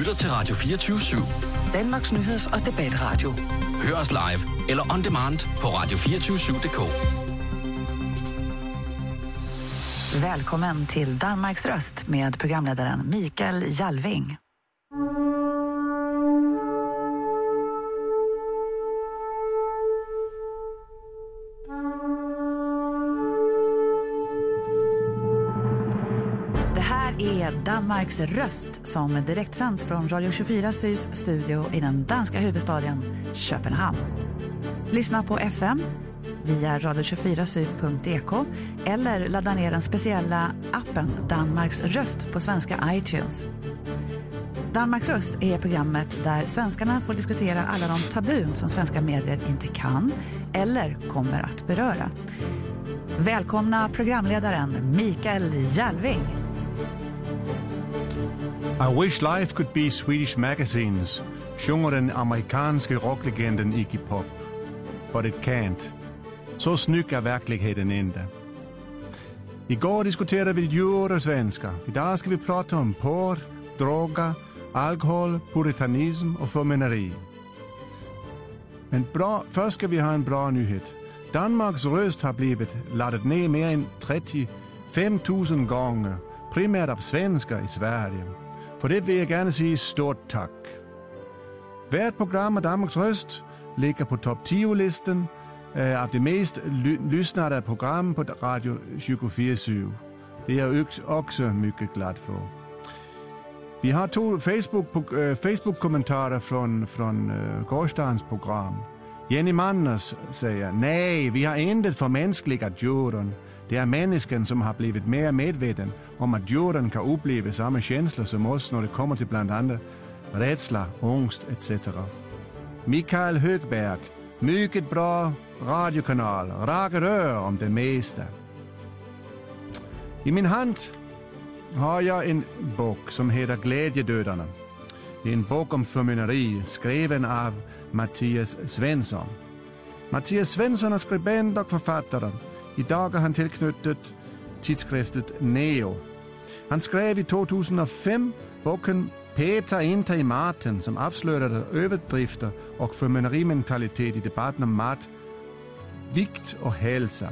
lytter til Radio 24-7. Danmarks nyheds- og debatradio. Hør os live eller on demand på radio247.dk. Välkommen till Danmarks röst med programledaren Mikael Jalving. Danmarks röst som direktsänds från Radio 24 Sys studio i den danska huvudstaden Köpenhamn. Lyssna på FM via radio24syv.ek eller ladda ner den speciella appen Danmarks röst på svenska iTunes. Danmarks röst är programmet där svenskarna får diskutera alla de tabun som svenska medier inte kan eller kommer att beröra. Välkomna programledaren Mikael Jalving. I wish life could be Swedish magazines, sjunger den amerikanske rocklegenden Iggy Pop. But it can't. Så snygg är verkligheten inte. Igår diskuterade vi djur och svenskar. Idag ska vi prata om porr, droger, alkohol, puritanism och förmynderi. Men bra, först ska vi ha en bra nyhet. Danmarks röst har blivit laddat ner mer än 35 000 gånger, primärt av svenskar i Sverige. För det vill jag gärna säga stort tack. Hvert program af Danmarks röst ligger på topp 10-listan øh, af av de mest ly lyssnade program på Radio 24 Det är jag också mycket glad för. Vi har två Facebook, øh, Facebook-kommentarer från, från uh, øh, gårdagens program. Jenny Manners säger nej, vi har inte förmänskligat djuren. Det är människan som har blivit mer medveten om att djuren kan uppleva samma känslor som oss när det kommer till bland annat rädsla, ångest etc. Mikael Högberg, mycket bra radiokanal, raka rör om det mesta. I min hand har jag en bok som heter Glädjedödarna. Det är en bok om förmynderi skriven av Mattias Svensson. Mattias Svensson är skribent och författare. Idag är han tillknutet tidskriften Neo. Han skrev i 2005 boken Peter inte i maten som avslöjade överdrifter och förmynderimentalitet i debatten om mat, vikt och hälsa.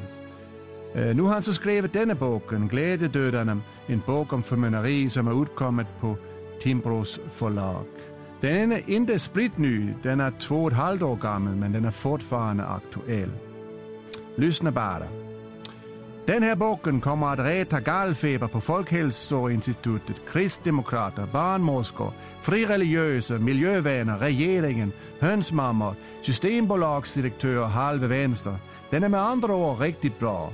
Eh, nu har han så skrivit denna boken, Glädjedödarna, en bok om förmynderi som är utkommet på Timbros förlag. Den är inte spritt ny, den är två och ett halvt år gammal men den är fortfarande aktuell. Lyssna bara. Den här boken kommer att reta gallfeber på Folkhälsoinstitutet, kristdemokrater, barnmorskor, frireligiösa, miljövänner, regeringen, hönsmammor, systembolagsdirektörer och halva vänster. Den är med andra ord riktigt bra.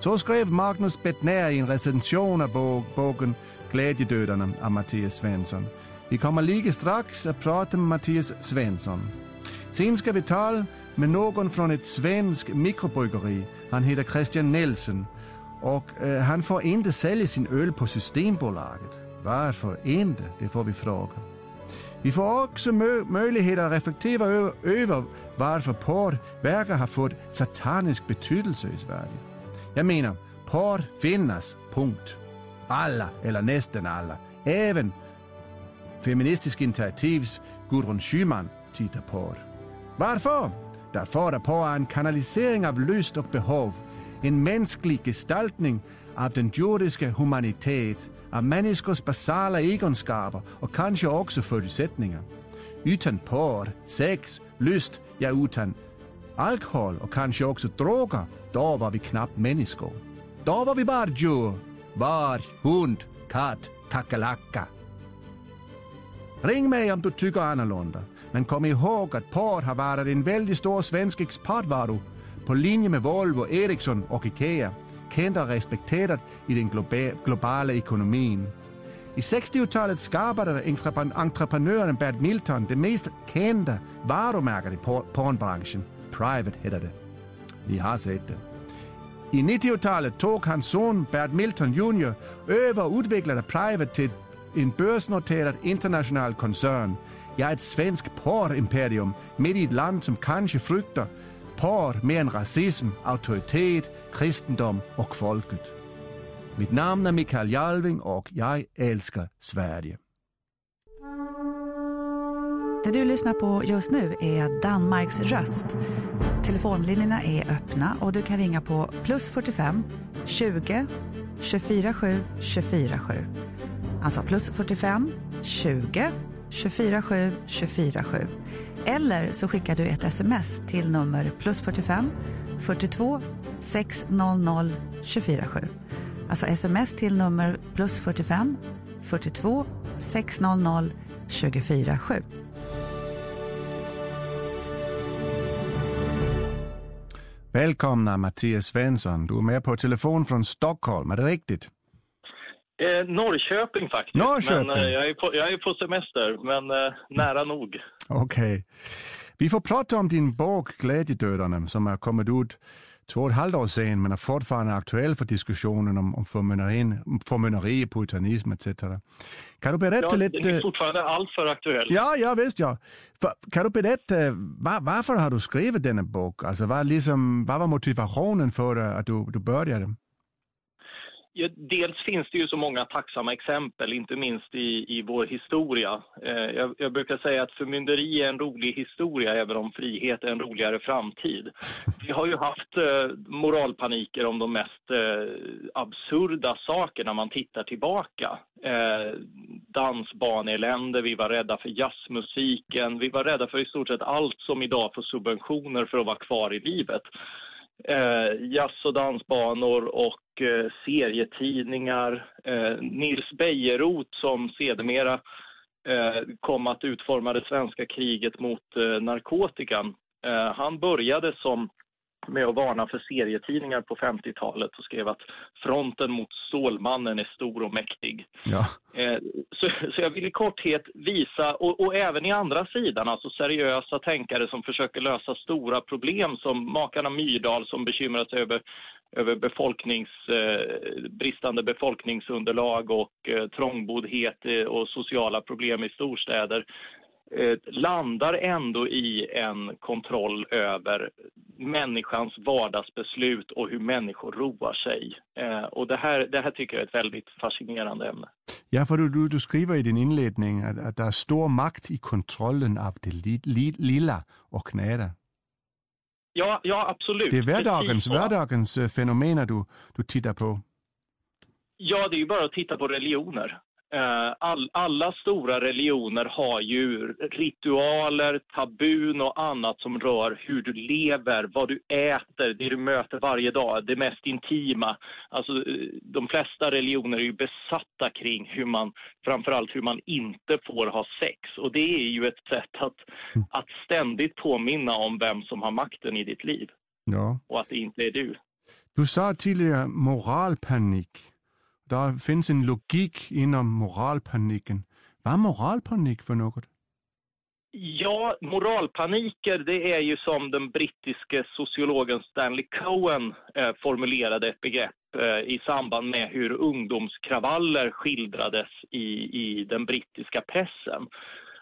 Så skrev Magnus Bettner i en recension av boken Glädjedödarna av Mattias Svensson. Vi kommer lika strax att prata med Mattias Svensson. Sen ska vi tala med någon från ett svenskt mikrobryggeri. Han heter Christian Nelson och øh, eh, han får inte sälja sin öl på Systembolaget. Varför inte? Det får vi fråga. Vi får också mö möjlighet att reflektera över, över varför porr verkar ha fått satanisk betydelse i Sverige. Jag menar, porr finnas, punkt. Alla, eller nästan alla, även Feministisk initiativs Gudrun Schyman tittar porr. Varför? Därför att porr är en kanalisering av lust och behov, en mänsklig gestaltning av den jordiska humanitet, av människors basala egenskaper och kanske också förutsättningar. Utan porr, sex, lust, ja utan alkohol och kanske också droger, då var vi knappt människor. Då var vi bara djur. Varg, hund, katt, kackerlacka. Ring mig om du tycker annorlunda. Men kom ihåg att porr har varit en väldigt stor svensk exportvaru på linje med Volvo, Ericsson och Ikea. Känd och respekterad i den globala ekonomin. I 60-talet skapade entreprenören Bert Milton det mest kända varumärket i pornbranschen. Private hette det. Ni har sett det. I 90-talet tog hans son Bert Milton Jr. över och utvecklade Private till en börsnoterad internationell koncern. Ja, ett svenskt porrimperium mitt i ett land som kanske fruktar porr mer än rasism, auktoritet, kristendom och folket. Mitt namn är Mikael Jalving och jag älskar Sverige. Det du lyssnar på just nu är Danmarks röst. Telefonlinjerna är öppna och du kan ringa på plus 45 20 24 7 24 7. Alltså plus 45 20 24 7 24 7. Eller så skickar du ett sms till nummer plus 45 42 600 24 7. Alltså sms till nummer plus 45 42 600 24 7. Välkomna Mattias Svensson. Du är med på telefon från Stockholm, är det riktigt? Eh, Norrköping faktiskt. Norrköping? Men, eh, jag, är på, jag är på semester, men eh, nära nog. Okej. Okay. Vi får prata om din bok Glädjedödarna som har kommit ut två och ett halvt år sedan men är fortfarande aktuell för diskussionen om, om förmynderi, puritanism etc. Kan du berätta ja, lite? Den är fortfarande alltför aktuell. Ja, ja visst ja. För, kan du berätta var, varför har du skrivit denna bok? Alltså vad, liksom, vad var motivationen för att du, du började? Ja, dels finns det ju så många tacksamma exempel, inte minst i, i vår historia. Eh, jag, jag, brukar säga att förmynderi är en rolig historia, även om frihet är en roligare framtid. Vi har ju haft eh, moralpaniker om de mest eh, absurda saker när man tittar tillbaka. Eh, dansbanelände, vi var rädda för jazzmusiken, vi var rädda för i stort sett allt som idag får subventioner för att vara kvar i livet eh, jazz och dansbanor och eh, serietidningar. Eh, Nils Bejerot som sedermera eh, kom att utforma det svenska kriget mot eh, narkotikan. Eh, han började som med att varna för serietidningar på 50-talet och skrev att fronten mot Stålmannen är stor och mäktig. Ja. Eh, så, så, jag vill i korthet visa, och, och, även i andra sidan, alltså seriösa tänkare som försöker lösa stora problem som makarna Myrdal som bekymrar sig över, över befolknings, eh, bristande befolkningsunderlag och eh, trångboddhet eh, och sociala problem i storstäder. Eh, landar ändå i en kontroll över människans vardagsbeslut och hur människor roar sig. Eh, och det här, det här tycker jag är ett väldigt fascinerande ämne. Ja, för du, du, du skriver i din inledning att, att det är stor makt i kontrollen av det li, li, lilla och nära. Ja, ja, absolut. Det är vardagens, vardagens eh, fenomen du, du tittar på. Ja, det är ju bara att titta på religioner. Eh, all, alla stora religioner har ju ritualer, tabun och annat som rör hur du lever, vad du äter, det du möter varje dag, det mest intima. Alltså, eh, de flesta religioner är ju besatta kring hur man, framförallt hur man inte får ha sex. Och det är ju ett sätt att, mm. att ständigt påminna om vem som har makten i ditt liv. Ja. Och att det inte är du. Du sa tidigare moralpanik. Det finns en logik inom moralpaniken. Vad är moralpanik för något? Ja, moralpaniker det är ju som den brittiske sociologen Stanley Cohen eh, formulerade ett begrepp eh, i samband med hur ungdomskravaller skildrades i, i den brittiska pressen.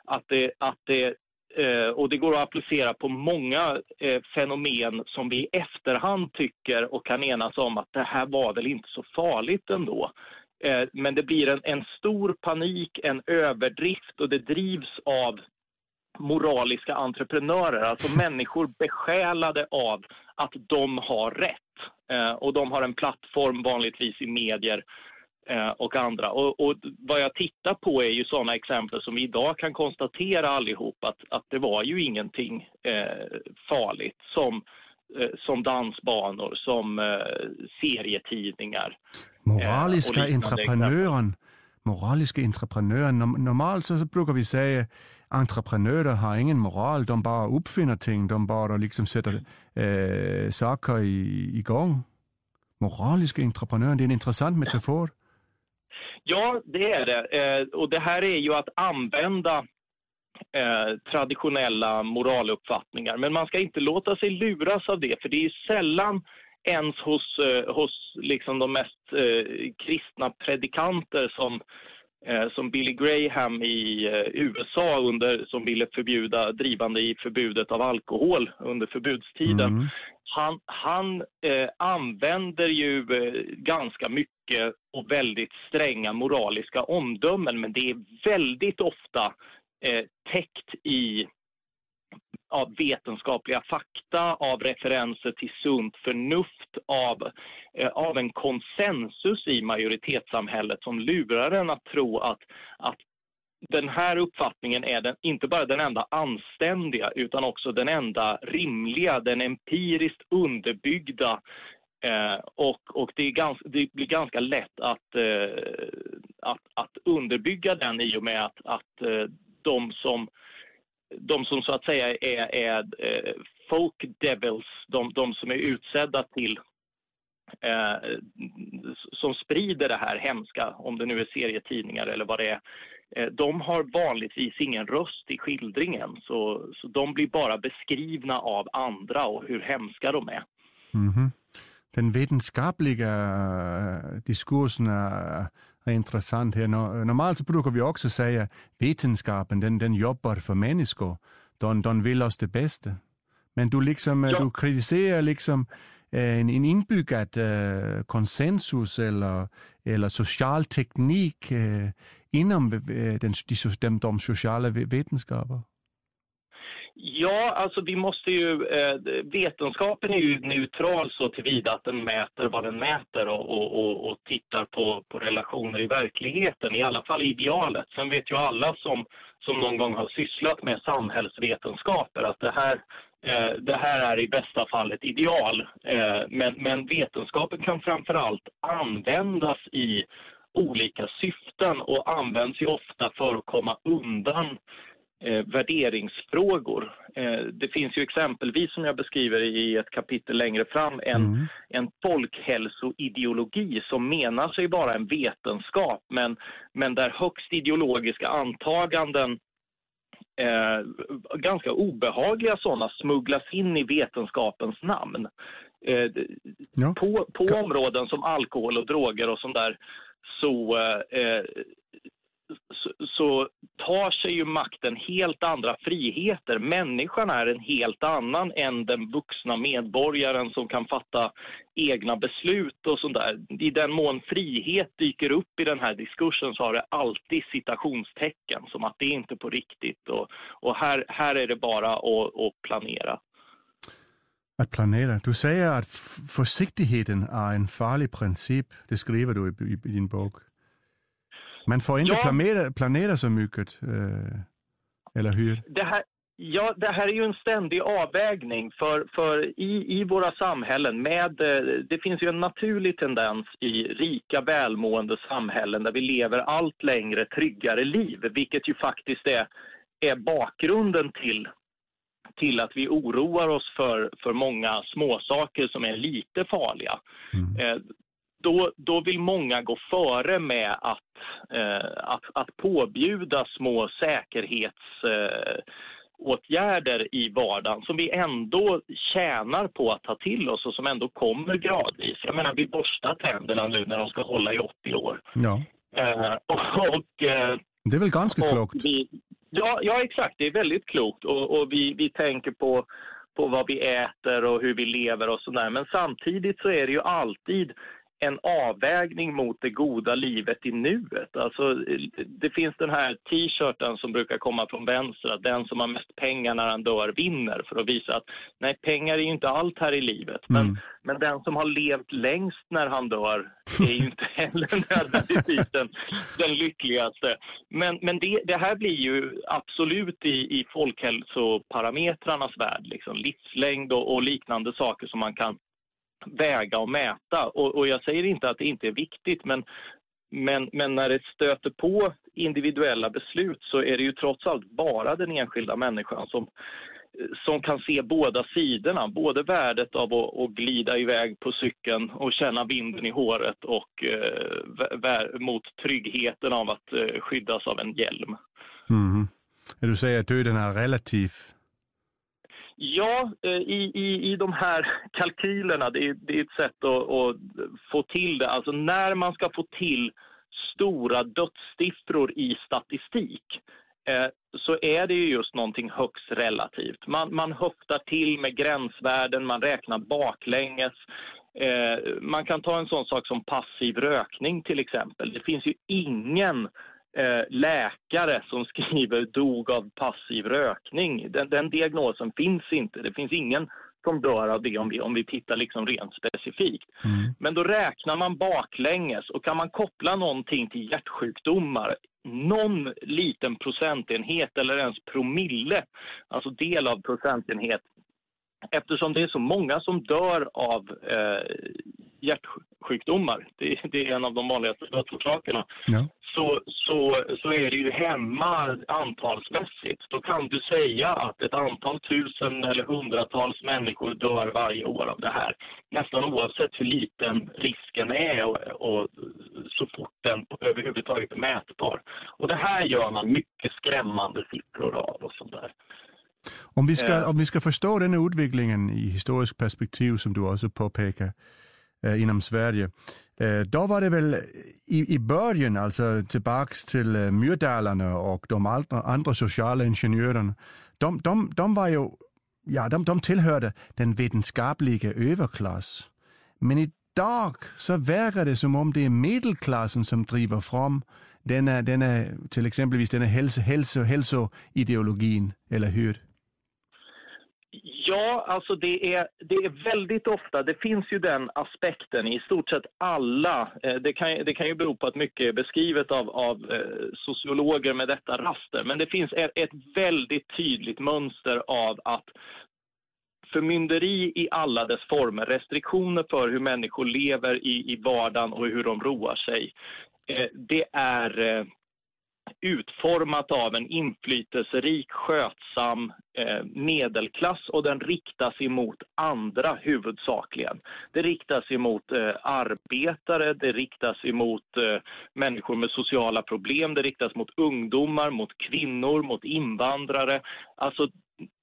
Att det, att det Eh, och det går att applicera på många eh, fenomen som vi i efterhand tycker och kan enas om att det här var väl inte så farligt ändå. Eh, men det blir en, en stor panik, en överdrift och det drivs av moraliska entreprenörer, alltså människor besjälade av att de har rätt. och de har en plattform vanligtvis i medier Eh, och andra. Och, och, vad jag tittar på är ju sådana exempel som vi idag kan konstatera allihop att, att det var ju ingenting eh, farligt som, eh, som dansbanor, som eh, serietidningar. Eh, Moraliska entreprenören, moraliska entreprenören. Normalt så brukar vi säga entreprenörer har ingen moral, de bara uppfinner ting, de bara liksom sätter eh, saker i, igång. Moraliska entreprenören, det är en intressant metafor. Ja, det är det. Eh, och det här är ju att använda eh, traditionella moraluppfattningar. Men man ska inte låta sig luras av det, för det är sällan ens hos, eh, hos liksom de mest eh, kristna predikanter som, eh, som Billy Graham i eh, USA under, som ville förbjuda, drivande i förbudet av alkohol under förbudstiden. Mm. Han, han använder ju ganska mycket och väldigt stränga moraliska omdömen men det är väldigt ofta eh, täckt i av vetenskapliga fakta, av referenser till sunt förnuft, av, eh, av en konsensus i majoritetssamhället som lurar en att tro att, att den här uppfattningen är den, inte bara den enda anständiga utan också den enda rimliga, den empiriskt underbyggda eh, och, och det, gans, det, blir ganska lätt att, eh, att, att underbygga den i och med att, att eh, de som de som så att säga är, är eh, folk devils, de, de som är utsedda till eh, som sprider det här hemska, om det nu är serietidningar eller vad det är, eh, de har vanligtvis ingen röst i skildringen. Så, så de blir bara beskrivna av andra och hur hemska de är. Mm -hmm. Den vetenskapliga eh, diskursen är är intressant här. Normalt så brukar vi också säga vetenskapen, den, den jobbar för människor. De, de vill oss det bästa. Men du, liksom, ja. du kritiserar liksom en, en inbyggad uh, konsensus eller, eller social teknik uh, inom uh, den, de, de sociala vetenskaper. Ja, alltså vi måste ju... Eh, vetenskapen är ju neutral så tillvida att den mäter vad den mäter och, och, och, och, tittar på, på relationer i verkligheten, i alla fall idealet. Sen vet ju alla som, som någon gång har sysslat med samhällsvetenskaper att det här, eh, det här är i bästa fall ett ideal. Eh, men, men vetenskapen kan framför allt användas i olika syften och används ju ofta för att komma undan eh, värderingsfrågor. Eh, det finns ju exempelvis, som jag beskriver i ett kapitel längre fram, en, mm. en folkhälsoideologi som menar sig vara en vetenskap men, men där högst ideologiska antaganden eh, ganska obehagliga sådana smugglas in i vetenskapens namn. Eh, ja. På, på områden som alkohol och droger och sånt där så eh, så, så, tar sig ju makten helt andra friheter. Människan är en helt annan än den vuxna medborgaren som kan fatta egna beslut och sånt där. I den mån frihet dyker upp i den här diskursen så har det alltid citationstecken som att det är inte på riktigt och, och här, här är det bara att, att planera. Att planera. Du säger att försiktigheten är en farlig princip. Det skriver du i, i, i din bok. Man får inte ja, planera, planera så mycket, eh, eller hur? Det här, ja, det här är ju en ständig avvägning för, för i, i våra samhällen med, eh, det finns ju en naturlig tendens i rika välmående samhällen där vi lever allt längre tryggare liv, vilket ju faktiskt är, är bakgrunden till till att vi oroar oss för, för många småsaker som är lite farliga. Mm. Eh, då, då vill många gå före med att, eh, att, att påbjuda små säkerhetsåtgärder eh, i vardagen som vi ändå tjänar på att ta till oss och som ändå kommer gradvis. Jag menar, vi borstar tänderna nu när de ska hålla i 80 år. Ja. Eh, och, och, eh, det är väl ganska klokt? Vi, ja, ja, exakt. Det är väldigt klokt och, och vi, vi tänker på på vad vi äter och hur vi lever och sådär. Men samtidigt så är det ju alltid en avvägning mot det goda livet i nuet. Alltså, det finns den här t-shirten som brukar komma från vänster, att den som har mest pengar när han dör vinner, för att visa att nej, pengar är ju inte allt här i livet. Men, mm. men den som har levt längst när han dör är ju inte heller nödvändigtvis den, den lyckligaste. Men, men det, det, här blir ju absolut i, i folkhälsoparametrarnas värld, liksom livslängd och, och liknande saker som man kan väga och mäta. Och, och, jag säger inte att det inte är viktigt, men, men, men när det stöter på individuella beslut så är det ju trots allt bara den enskilda människan som, som kan se båda sidorna. Både värdet av att, att glida iväg på cykeln och känna vinden i håret och eh, mot tryggheten av att eh, skyddas av en hjälm. Mm. Du säger att döden är relativ Ja, eh, i, i, i de här kalkylerna, det är, det är ett sätt att, att, få till det. Alltså när man ska få till stora dödssiffror i statistik eh, så är det ju just någonting högst relativt. Man, man höftar till med gränsvärden, man räknar baklänges. Eh, man kan ta en sån sak som passiv rökning till exempel. Det finns ju ingen eh, läkare som skriver dog av passiv rökning. Den, den diagnosen finns inte. Det finns ingen som dör av det om vi, om vi tittar liksom rent specifikt. Mm. Men då räknar man baklänges och kan man koppla någonting till hjärtsjukdomar någon liten procentenhet eller ens promille, alltså del av procentenhet eftersom det är så många som dör av eh, hjärtsjukdomar, det, det, är en av de vanligaste dödsorsakerna, ja. så, så, så är det ju hemma antalsmässigt. Då kan du säga att ett antal tusen eller hundratals människor dör varje år av det här. Nästan oavsett hur liten risken är och, och så fort den överhuvudtaget är mätbar. Och det här gör man mycket skrämmande siffror av och sånt där. Om vi, ska, om vi ska förstå den utvecklingen i historiskt perspektiv som du också påpekar eh, inom Sverige. Eh, då var det väl i, i början, alltså tillbaks till eh, Myrdalarna och de andra, andra sociala ingenjörerna. De, de, de var ju, ja, de, de tillhörde den vetenskapliga överklass. Men idag så verkar det som om det är medelklassen som driver fram denna, denna till exempelvis denna hälso, hälso, hälsoideologin, eller hur? Ja, alltså det är, det är väldigt ofta, det finns ju den aspekten i stort sett alla, eh, det kan, det kan ju bero på att mycket är beskrivet av, av eh, sociologer med detta raster, men det finns ett, ett väldigt tydligt mönster av att förmynderi i alla dess former, restriktioner för hur människor lever i, i vardagen och hur de roar sig, eh, det är utformat av en inflytelserik, skötsam eh, medelklass och den riktas emot andra huvudsakligen. Det riktas emot eh, arbetare, det riktas emot eh, människor med sociala problem, det riktas mot ungdomar, mot kvinnor, mot invandrare. Alltså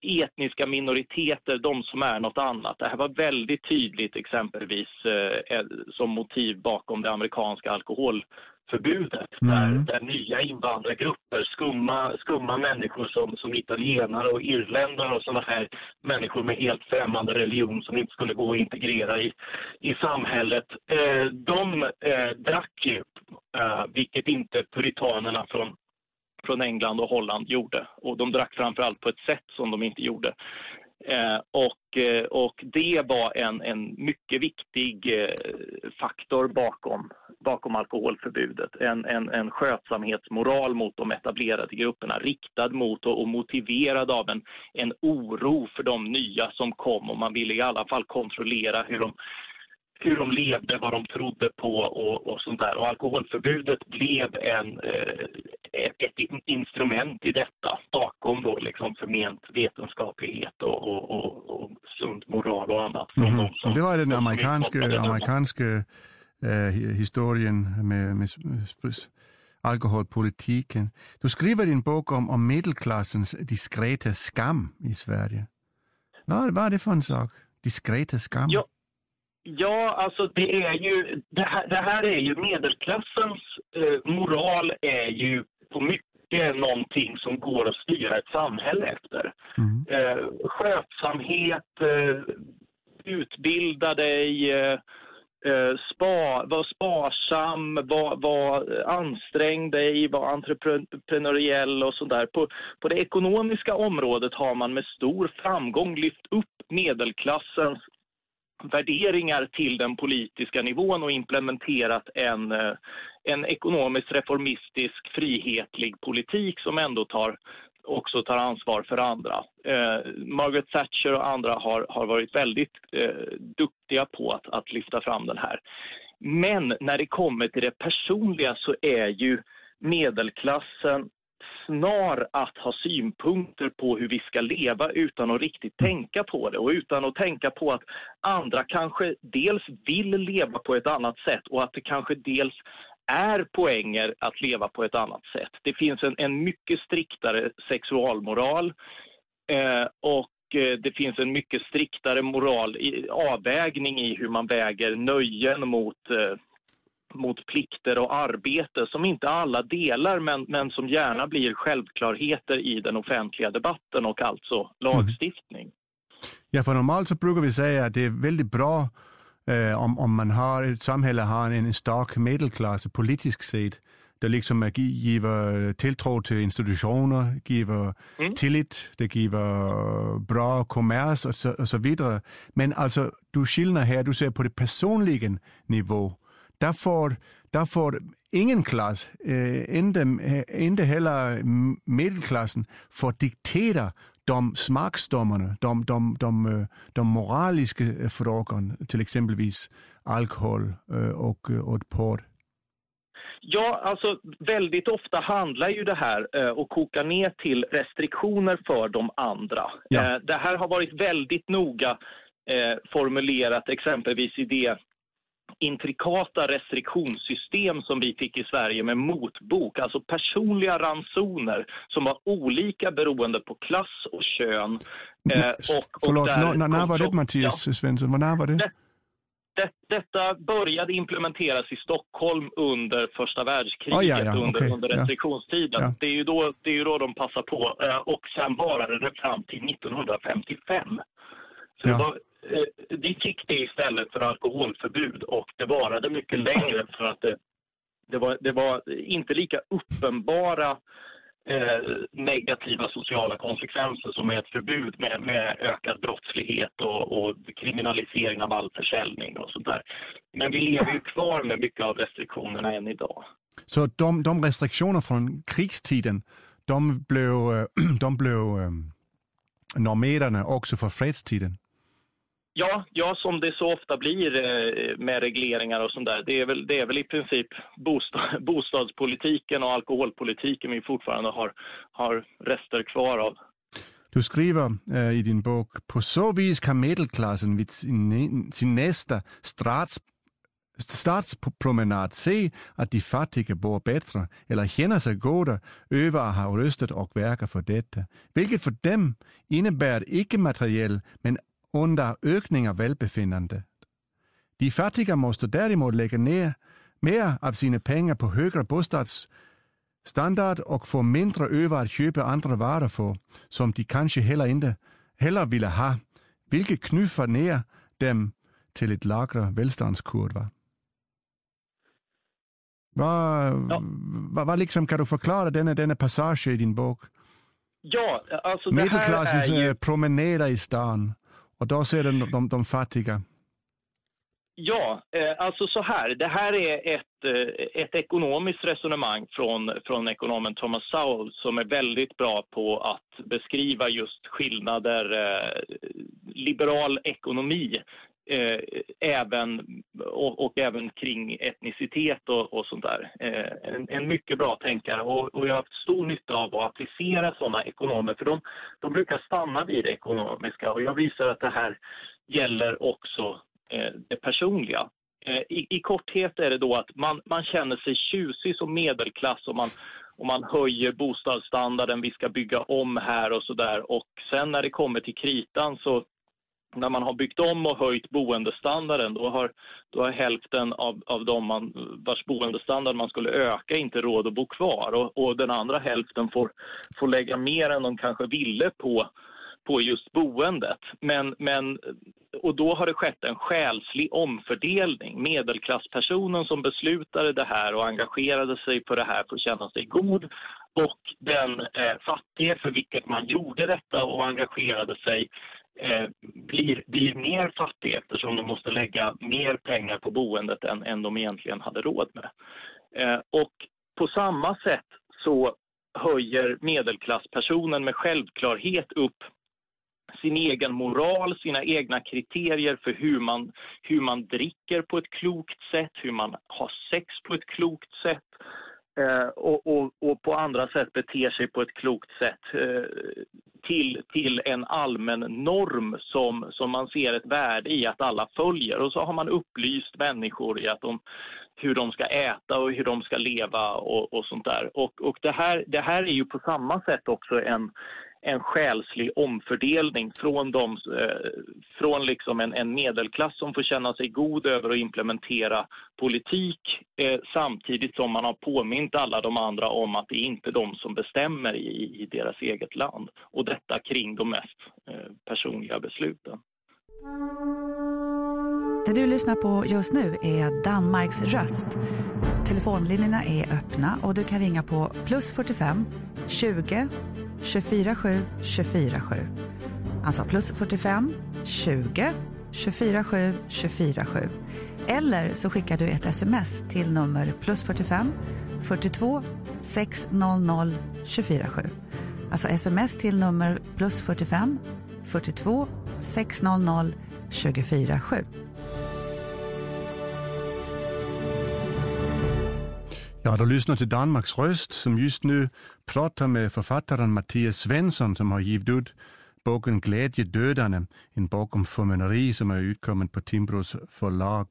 etniska minoriteter, de som är något annat. Det här var väldigt tydligt exempelvis eh, eh som motiv bakom det amerikanska alkohol förbudet. Mm. Där, där, nya invandrargrupper, skumma, skumma människor som, som italienare och irländare och sådana här människor med helt främmande religion som inte skulle gå att integrera i, i samhället. Eh, de eh, drack ju, eh, vilket inte puritanerna från från England och Holland gjorde. Och de drack framförallt på ett sätt som de inte gjorde. Eh, och, eh, och det var en, en mycket viktig eh, faktor bakom, bakom alkoholförbudet. En, en, en skötsamhetsmoral mot de etablerade grupperna riktad mot och, och motiverad av en, en oro för de nya som kom och man ville i alla fall kontrollera hur de hur de levde, vad de trodde på och, och sånt där. Och alkoholförbudet blev en, eh, ett, ett, instrument i detta bakom då liksom förment vetenskaplighet och, och, och, och sund moral och annat. Mm -hmm. som, det var den amerikanska, amerikanska eh, historien med, med, alkoholpolitiken. Du skriver din bok om, om medelklassens diskreta skam i Sverige. Vad, vad är det för en sak? Diskreta skam? Ja. Ja, alltså det är ju, det här, det här är ju medelklassens eh, moral är ju på mycket någonting som går att styra ett samhälle efter. Mm. Eh, skötsamhet, eh, utbilda dig, eh, eh spa, var sparsam, var, var ansträng dig, var entreprenöriell och sådär. På, på det ekonomiska området har man med stor framgång lyft upp medelklassens värderingar till den politiska nivån och implementerat en, eh, en ekonomiskt reformistisk, frihetlig politik som ändå tar, också tar ansvar för andra. Eh, Margaret Thatcher och andra har, har varit väldigt eh, duktiga på att, att lyfta fram den här. Men när det kommer till det personliga så är ju medelklassen snar att ha synpunkter på hur vi ska leva utan att riktigt tänka på det och utan att tänka på att andra kanske dels vill leva på ett annat sätt och att det kanske dels är poänger att leva på ett annat sätt. Det finns en, en mycket striktare sexualmoral eh, och eh, det finns en mycket striktare moral, i, avvägning i hur man väger nöjen mot eh, mot plikter och arbete som inte alla delar men, men som gärna blir självklarheter i den offentliga debatten och alltså lagstiftning. Mm. Ja, för normalt så brukar vi säga att det är väldigt bra eh, om, om man har ett samhälle har en stark medelklass politiskt sett. det liksom giver tilltro till institutioner, giver mm. tillit, det giver bra kommers och så, och så vidare. Men alltså, du skillnar här, du ser på det personliga nivå. Där får, där får ingen klass, äh, inte, inte heller medelklassen, får diktera de smaksdomarna, de, de, de, de moraliska frågorna, till exempelvis alkohol och, och porr. Ja, alltså väldigt ofta handlar ju det här eh, och kokar ner till restriktioner för de andra. Ja. Eh, det här har varit väldigt noga eh, formulerat exempelvis i det intrikata restriktionssystem som vi fick i Sverige med motbok, alltså personliga ransoner som var olika beroende på klass och kön. Eh, och, och Förlåt, när, när var det Mattias ja. Svensson? När var det? det det, detta började implementeras i Stockholm under första världskriget, oh, ja, ja. under, okay. under restriktionstiden. Ja. Det, är ju då, det är ju då de passar på. Eh, och sen varade det fram till 1955. Så det var, Eh, vi fick det istället för alkoholförbud och det varade mycket längre för att det, det, var, det var inte lika uppenbara eh, negativa sociala konsekvenser som är ett förbud med, med ökad brottslighet och, och, kriminalisering av all försäljning och sånt där. Men vi lever ju kvar med mycket av restriktionerna än idag. Så de, de restriktioner från krigstiden, de blev, eh, de blev eh, normerande också för fredstiden? Ja, ja, som det så ofta blir eh, med regleringar och sånt där. Det är väl, det är väl i princip bostad, bostadspolitiken och alkoholpolitiken vi fortfarande har, har rester kvar av. Du skriver eh, i din bok, på så vis kan medelklassen vid sin, sin nästa strats, stadspromenad se att de fattiga bor bättre eller känner sig goda över att ha röstat och verkar för detta, vilket för dem innebär icke materiell men under ökning av välbefinnande. De fattiga måste däremot lägga ner mer av sina pengar på högre bostadsstandard och få mindre över att köpa andra varor för, som de kanske heller inte heller ville ha, vilket knuffar ner dem till ett lägre välståndskurva. Vad, ja. vad, vad liksom kan du förklara denna, denna passage i din bok? Ja, alltså Medelklassens ju... promenader i stan. Och då ser den de, de fattiga? Ja, eh, alltså så här. Det här är ett, eh, ett ekonomiskt resonemang från, från ekonomen Thomas Sowell som är väldigt bra på att beskriva just skillnader, eh, liberal ekonomi Eh, även, och, och, även kring etnicitet och, och sånt där. Eh, en, en, mycket bra tänkare och, och, jag har haft stor nytta av att applicera sådana ekonomer för de, de brukar stanna vid det ekonomiska och jag visar att det här gäller också eh, det personliga. Eh, i, I korthet är det då att man, man känner sig tjusig som medelklass och man, och man höjer bostadsstandarden, vi ska bygga om här och så där. Och sen när det kommer till kritan så när man har byggt om och höjt boendestandarden då har, då har hälften av, av de man, vars boendestandard man skulle öka inte råd att bo kvar och, och den andra hälften får, får lägga mer än de kanske ville på, på just boendet. Men, men, och då har det skett en själslig omfördelning. Medelklasspersonen som beslutade det här och engagerade sig på det här för att känna sig god och den eh, fattige för vilket man gjorde detta och engagerade sig eh, blir, blir mer fattiga eftersom de måste lägga mer pengar på boendet än, än de egentligen hade råd med. Eh, och på samma sätt så höjer medelklasspersonen med självklarhet upp sin egen moral, sina egna kriterier för hur man, hur man dricker på ett klokt sätt, hur man har sex på ett klokt sätt, Eh, och, och, och, på andra sätt beter sig på ett klokt sätt eh, till, till en allmän norm som, som man ser ett värde i att alla följer. Och så har man upplyst människor i att de, hur de ska äta och hur de ska leva och, och sånt där. Och, och det, här, det här är ju på samma sätt också en, en själslig omfördelning från, de, eh, från liksom en, en, medelklass som får känna sig god över att implementera politik eh, samtidigt som man har påmint alla de andra om att det är inte de som bestämmer i, i deras eget land. Och detta kring de mest eh, personliga besluten. Det du lyssnar på just nu är Danmarks röst. Telefonlinjerna är öppna och du kan ringa på plus 45 20 247 247. Alltså plus 45 20 247 247. Eller så skickar du ett sms till nummer plus 45 42 600 247. Alltså sms till nummer plus 45 42 600 247. Ja, du lyssnar till Danmarks röst som just nu pratar med författaren Mattias Svensson som har givit ut boken Glädjedödande, en bok om förmynderi som är utkommen på Timbros förlag.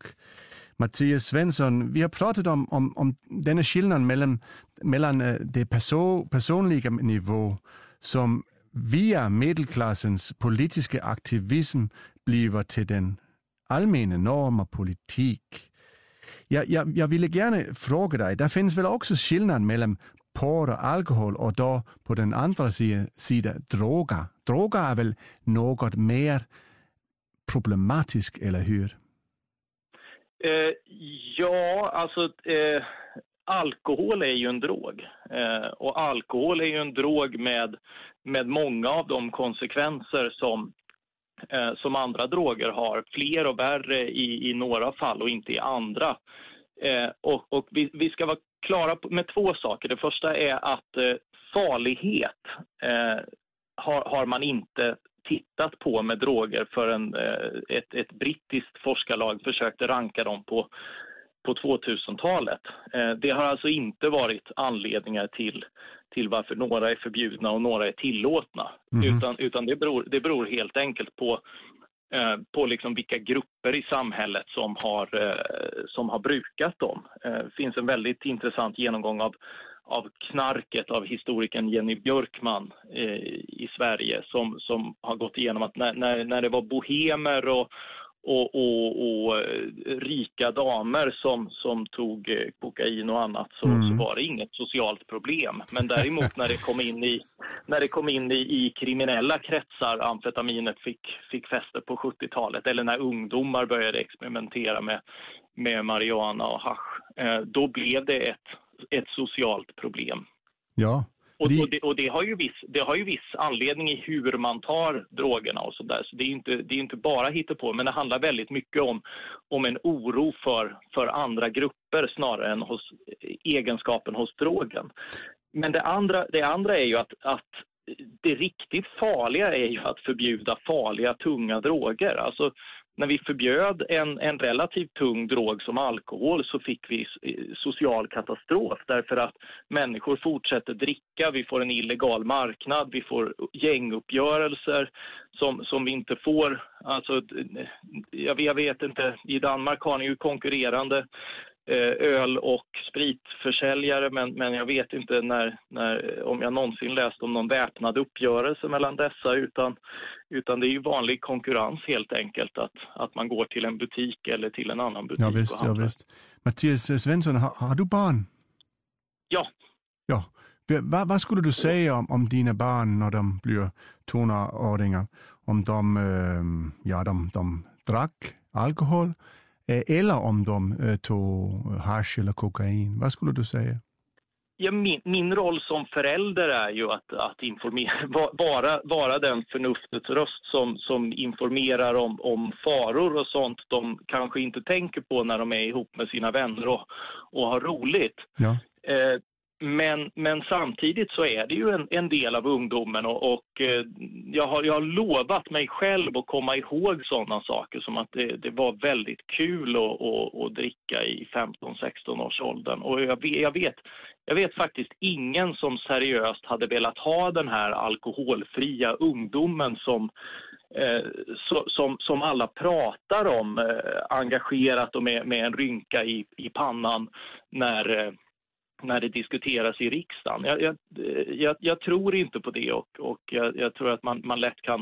Mattias Svensson, vi har pratat om, om, om denna skillnad mellan, mellan øh, det perso, personliga nivå som via medelklassens politiska aktivism blir till den allmänna norm och politik. Jag, jag, jag ville gärna fråga dig, det finns väl också skillnad mellan porr och alkohol och då på den andra sidan droger. Droger är väl något mer problematiskt, eller hur? Eh, ja, alltså eh, alkohol är ju en drog. Eh, och alkohol är ju en drog med, med många av de konsekvenser som, eh, som andra droger har. Fler och värre i, i några fall och inte i andra. Eh, och, och vi, vi, ska vara klara med två saker. Det första är att eh, farlighet eh, har, har man inte tittat på med droger förrän eh, ett, ett brittiskt forskarlag försökte ranka dem på, på 2000-talet. Eh, det har alltså inte varit anledningar till, till varför några är förbjudna och några är tillåtna. Mm. Utan, utan det, beror, det beror helt enkelt på, eh, på liksom vilka grupper i samhället som har, som har brukat dem. Det finns en väldigt intressant genomgång av av knarket av historikern Jenny Björkman eh, i Sverige som, som har gått igenom att när, när, när det var bohemer och, och, och, och eh, rika damer som, som tog eh, kokain och annat så, mm. så, var det inget socialt problem. Men däremot när det kom in i, när det kom in i, i kriminella kretsar, amfetaminet fick, fick fäste på 70-talet eller när ungdomar började experimentera med, med marijuana och hasch, eh, då blev det ett ett socialt problem. Ja. Och, och, det, och det, har ju viss, det har ju viss anledning i hur man tar drogerna och sådär. Så det är inte, det är inte bara på men det handlar väldigt mycket om, om en oro för, för andra grupper snarare än hos egenskapen hos drogen. Men det andra, det andra är ju att, att det riktigt farliga är ju att förbjuda farliga, tunga droger. Alltså, när vi förbjöd en, en relativt tung drog som alkohol så fick vi eh, social katastrof därför att människor fortsätter dricka, vi får en illegal marknad, vi får gänguppgörelser som, som vi inte får. Alltså, jag, jag vet inte, i Danmark har ni ju konkurrerande öl och spritförsäljare men, men jag vet inte när, när, om jag någonsin läst om någon väpnad uppgörelse mellan dessa utan, utan det är ju vanlig konkurrens helt enkelt att, att man går till en butik eller till en annan butik. Ja visst, ja, visst. Mattias Svensson, har, har, du barn? Ja. Ja. Vad, vad skulle du säga om, om dina barn när de blir tonåringar? Om de, ehm, ja, de, de drack alkohol Eh, eller om de eh, tog hash eller kokain. Vad skulle du säga? Ja, min, min roll som förälder är ju att, att informera, vara, vara den förnuftets röst som, som informerar om, om faror och sånt de kanske inte tänker på när de är ihop med sina vänner och, och har roligt. Ja. Eh, men, men samtidigt så är det ju en, en del av ungdomen och, och eh, jag, har, jag har lovat mig själv att komma ihåg sådana saker som att det, det var väldigt kul att, att, att dricka i 15-16 års åldern. Och jag, jag, vet, jag vet faktiskt ingen som seriöst hade velat ha den här alkoholfria ungdomen som, eh, som, som alla pratar om eh, engagerat och med, med en rynka i, i pannan när eh, när det diskuteras i riksdagen. Jag, jag, jag, jag tror inte på det och, och jag, tror att man, man lätt kan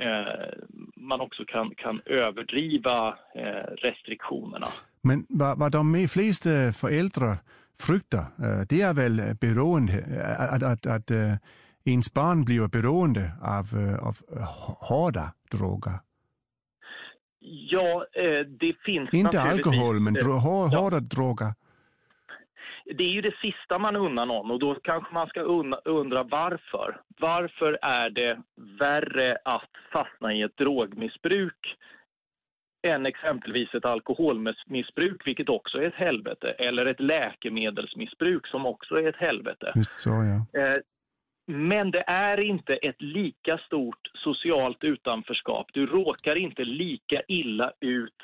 eh, man också kan, kan överdriva eh, restriktionerna. Men vad, vad de flesta föräldrar fruktar, eh, det är väl beroende, att, att, att eh, ens barn blir beroende av, eh, av hårda droger? Ja, eh, det finns Inte alkohol, men eh, dro- hår- ja. hårda droger. Det är ju det sista man unnar någon och då kanske man ska undra varför. Varför är det värre att fastna i ett drogmissbruk än exempelvis ett alkoholmissbruk, vilket också är ett helvete, eller ett läkemedelsmissbruk som också är ett helvete. Just så, ja. Eh, Men det är inte ett lika stort socialt utanförskap. Du råkar inte lika illa ut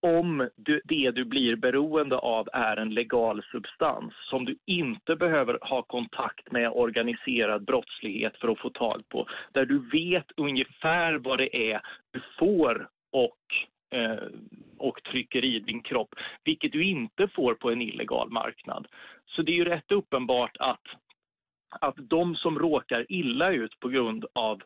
om du, det du blir beroende av är en legal substans som du inte behöver ha kontakt med organiserad brottslighet för att få tag på. Där du vet ungefär vad det är du får och, eh, och trycker i din kropp, vilket du inte får på en illegal marknad. Så det är ju rätt uppenbart att att de som råkar illa ut på grund av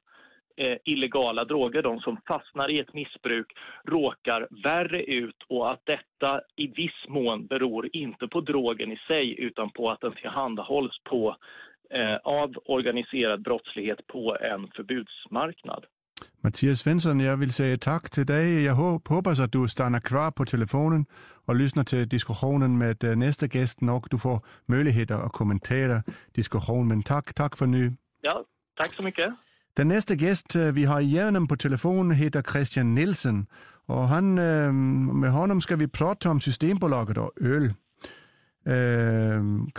eh, illegala droger, de som fastnar i ett missbruk, råkar värre ut och att detta i viss mån beror inte på drogen i sig utan på att den tillhandahålls på, eh, av organiserad brottslighet på en förbudsmarknad. Mattias Svensson, jag vill säga tack till dig. Jag hop- hoppas att du stannar kvar på telefonen och lyssnar till diskussionen med eh, nästa gäst och du får möjlighet att kommentera diskussionen. Men tack, tack för nu. Ja, tack så mycket. Den nästa gäst øh, vi har igenom på telefon heter Christian Nielsen och han, øh, med honom ska vi prata om Systembolaget och øh, öl.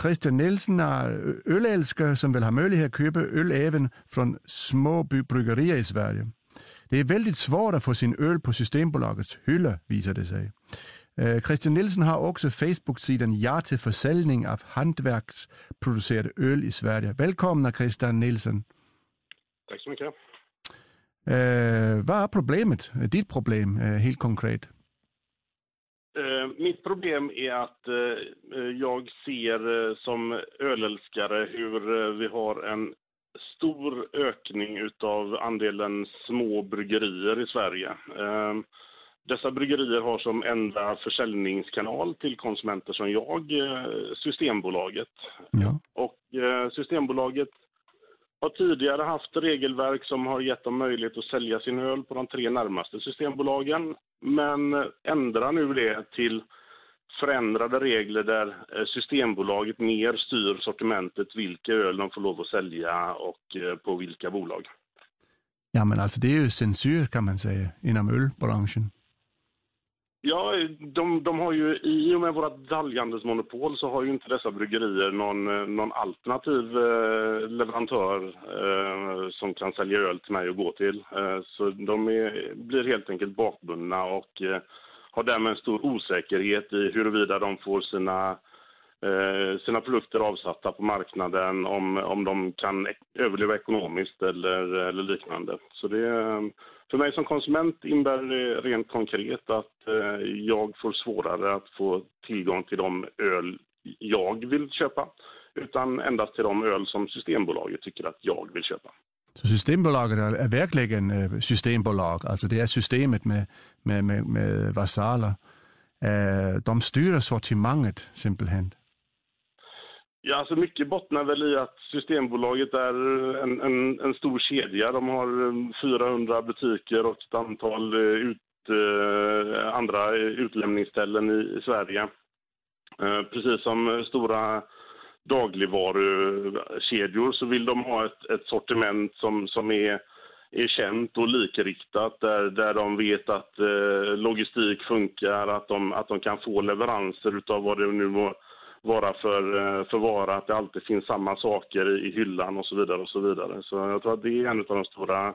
Christian Nielsen är ölälskare som vill ha möjlighet att köpa öl även från små bryggerier i Sverige. Det är väldigt svårt att få sin öl på Systembolagets hylla visar det sig. Christian Nielsen har också Facebook-sidan Ja till försäljning av hantverksproducerad öl i Sverige. Välkomna Christian Nielsen. Tack så mycket. Eh, vad är problemet? Ditt problem, eh, helt konkret? Eh, mitt problem är att eh, jag ser eh, som ölälskare hur eh, vi har en stor ökning utav andelen små bryggerier i Sverige. Dessa bryggerier har som enda försäljningskanal till konsumenter som jag Systembolaget. Ja. Och Systembolaget har tidigare haft regelverk som har gett dem möjlighet att sälja sin öl på de tre närmaste Systembolagen, men ändrar nu det till förändrade regler där eh, Systembolaget mer styr sortimentet, vilka öl de får lov att sälja och eh, på vilka bolag. ja, men alltså det är ju censur kan man säga inom ölbranschen. Ja, de, de har ju i och med våra detaljhandelsmonopol så har ju inte dessa bryggerier någon, eh, någon alternativ eh, leverantör eh, som kan sälja öl till mig och gå till. Eh, så de är, blir helt enkelt bakbundna och eh, har därmed en stor osäkerhet i huruvida de får sina, eh, Eh, sina produkter avsatta på marknaden, om, om de kan överleva ekonomiskt eller, eller liknande. Så det, för mig som konsument innebär det rent konkret att eh, jag får svårare att få tillgång till de öl jag vill köpa, utan endast till de öl som Systembolaget tycker att jag vill köpa. Så Systembolaget är, verkligen eh, systembolag, alltså det är systemet med, med, med, med vasaller. De styr sortimentet simpelthen. Ja, alltså mycket bottnar väl i att Systembolaget är en, en, en stor kedja. De har eh, 400 butiker och ett antal eh, ut, eh, andra utlämningsställen i, i Sverige. Eh, precis som stora dagligvarukedjor så vill de ha ett, ett sortiment som, som är, är känt och likriktat där, där de vet att eh, logistik funkar, att de, att de kan få leveranser utav vad det nu må vara för, eh, för vara, att det alltid finns samma saker i, i hyllan och så vidare. och Så vidare. Så jag tror att det är en av de stora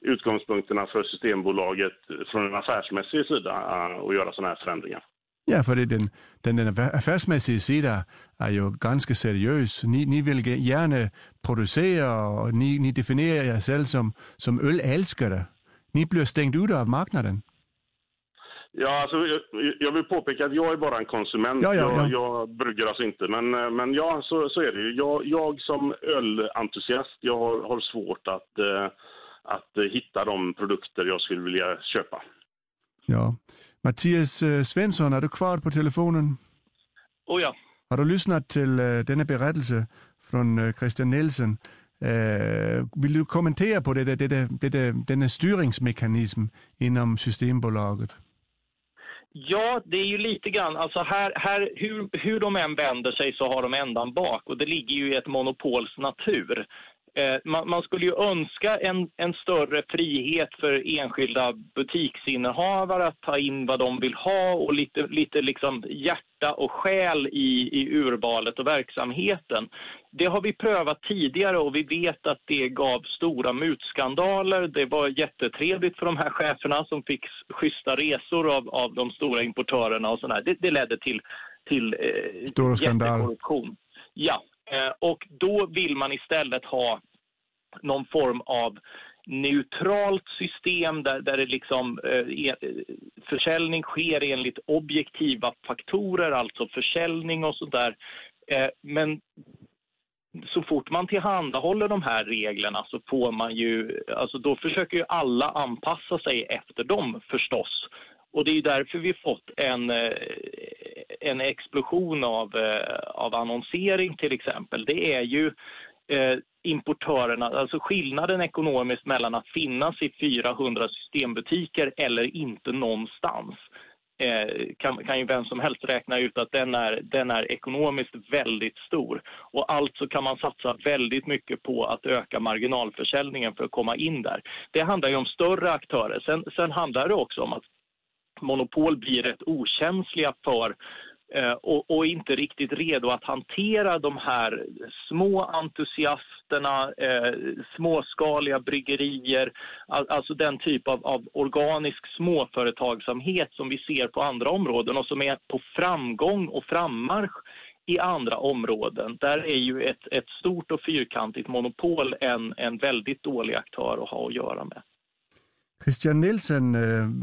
utgångspunkterna för Systembolaget från en affärsmässig sida eh, att göra sådana här förändringar. Ja, för den, den, den affärsmässiga sidan är ju ganska seriös. Ni, ni vill gärna producera och ni, ni definierar er själv som, som ölälskare. Ni blir stängt ute av marknaden. Ja, alltså, jag, jag vill påpeka att jag är bara en konsument. Ja, ja, ja. Jag, jag brygger alltså inte. Men, eh, men ja, så, så är det ju. Jag, jag som ölentusiast, jag har, har svårt att, eh, att eh, hitta de produkter jag skulle vilja köpa. Ja. Mattias eh, Svensson, är du kvar på telefonen? Och ja, Har du lyssnat till uh, denna berättelse från uh, Christian Nielsen? Uh, vill du kommentera på det, det, det, det, det, denna styrningsmekanism inom Systembolaget? Ja, det är ju lite grann, alltså här, här, hur, hur de än vänder sig så har de ändan bak och det ligger ju i ett monopols natur. Eh, man, skulle ju önska en, en, större frihet för enskilda butiksinnehavare att ta in vad de vill ha och lite, lite liksom hjärta och själ i, i urvalet och verksamheten. Det har vi prövat tidigare och vi vet att det gav stora mutskandaler. Det var jättetrevligt för de här cheferna som fick schyssta resor av, av de stora importörerna och sådär. Det, det ledde till, till eh, jättekorruption. Ja, Eh, och då vill man istället ha någon form av neutralt system där, där det liksom, eh, e-, försäljning sker enligt objektiva faktorer, alltså försäljning och sådär. Eh, men så fort man tillhandahåller de här reglerna så får man ju, alltså då försöker ju alla anpassa sig efter dem förstås. Och det är därför vi fått en, eh, en explosion av, eh, av annonsering till exempel. Det är ju eh, importörerna, alltså skillnaden ekonomiskt mellan att finnas i 400 systembutiker eller inte någonstans eh, kan, kan ju vem som helst räkna ut att den är, den är ekonomiskt väldigt stor. Och alltså kan man satsa väldigt mycket på att öka marginalförsäljningen för att komma in där. Det handlar ju om större aktörer. Sen, sen handlar det också om att monopol blir rätt okänsliga för Eh, och, och, inte riktigt redo att hantera de här små entusiasterna, eh, småskaliga bryggerier, all, alltså den typ av, av, organisk småföretagsamhet som vi ser på andra områden och som är på framgång och frammarsch i andra områden. Där är ju ett, ett stort och fyrkantigt monopol en, en väldigt dålig aktör att ha att göra med. Christian Nielsen, eh,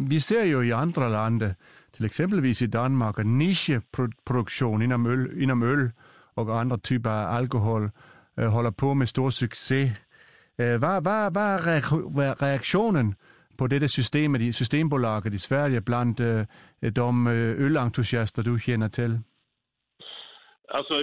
vi ser ju i andra länder, till exempelvis i Danmark, att nischproduktion inom öl, inom öl och andra typer av alkohol øh, håller på med stor succé. Øh, vad, vad, vad är reaktionen på detta systemet i Systembolaget i Sverige bland øh, de øh, ölentusiaster du känner till? Alltså,